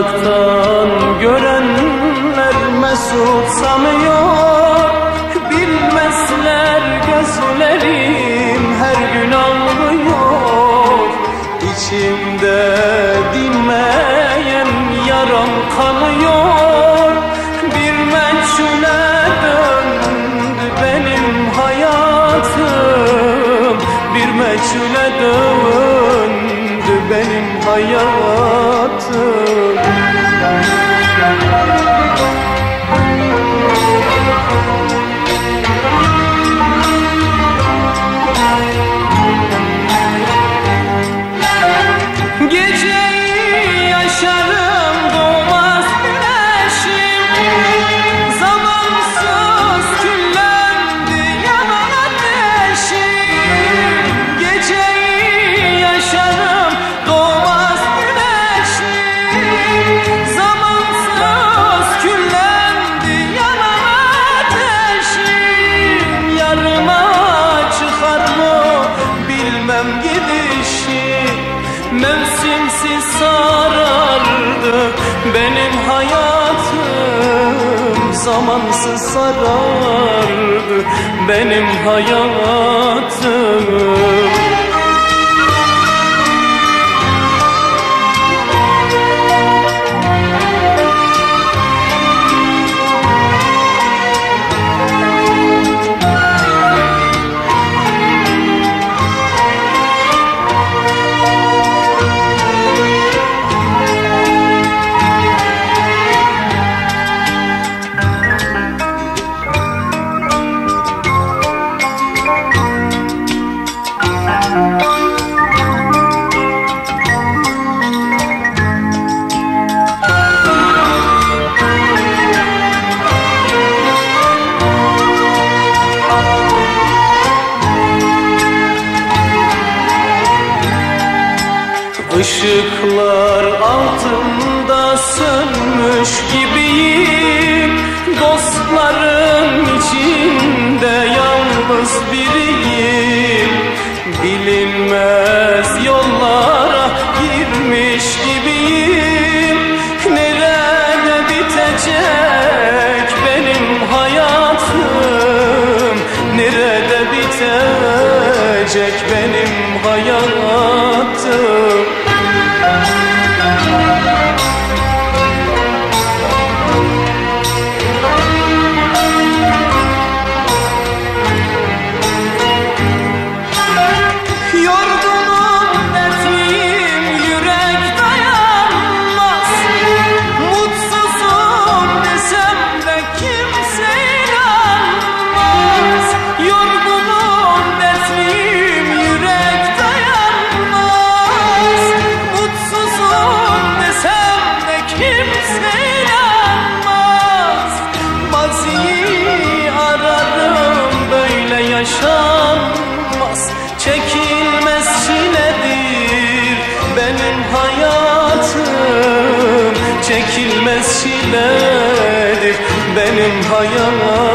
uzaktan görenler mesut sanıyor. Bilmezler gözlerim her gün ağlıyor. İçimde dinmeyen yaram kanıyor. Bir meçhule döndü benim hayatım. Bir meçhule döndü benim hayatım. Geceyi bilmem gidişi Mevsimsiz sarardı benim hayatım. Zamansız sarardı benim hayatım Işıklar altında sönmüş gibiyim. Dostlarım içinde yalnız biriyim. Bilinmez Çekilmez çiledir benim hayatım